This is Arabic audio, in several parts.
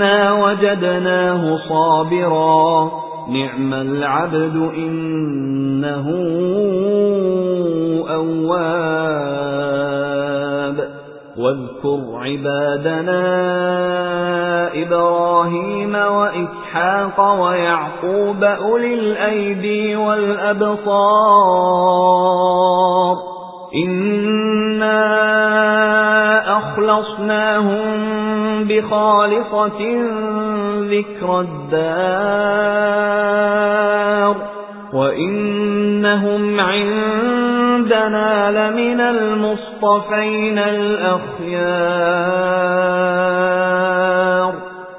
إِنَّا وَجَدْنَاهُ صَابِرًا نِعْمَ الْعَبْدُ إِنَّهُ أَوَّابٌ وَاذْكُرْ عِبَادَنَا إِبْرَاهِيمَ وَإِسْحَاقَ وَيَعْقُوبَ أُولِي الْأَيْدِي وَالْأَبْصَارِ أَخْلَصْنَاهُم بِخَالِصَةٍ ذِكْرَى الدَّارِ وَإِنَّهُمْ عِندَنَا لَمِنَ الْمُصْطَفَيْنَ الْأَخْيَارِ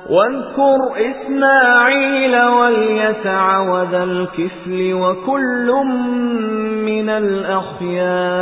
وَاذْكُرْ إِسْمَاعِيلَ وَالْيَسَعَ وَذَا الْكِفْلِ وَكُلٌّ مِنَ الْأَخْيَارِ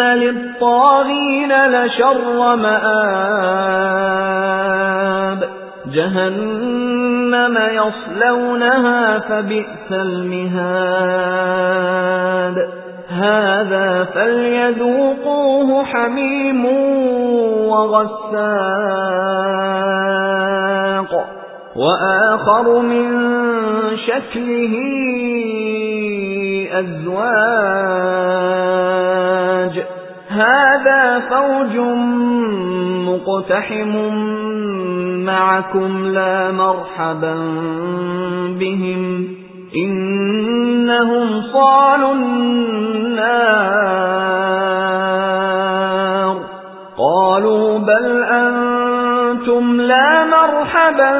لِلطَّاغِينَ لَشَرَّ مَآبٍ جَهَنَّمَ يَصْلَوْنَهَا فَبِئْسَ الْمِهَادُ هَذَا فَلْيَذُوقُوهُ حَمِيمٌ وَغَسَّاقٌ وَآخَرُ مِن شَكْلِهِ أَزْوَاجٌ هَذَا فَوْجٌ مُقْتَحِمٌ مَعَكُمْ لَا مَرْحَبًا بِهِمْ إِنَّهُمْ صَالُو النَّارِ قَالُوا بَلْ أَنْتُمْ لَا مَرْحَبًا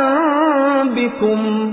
بِكُمْ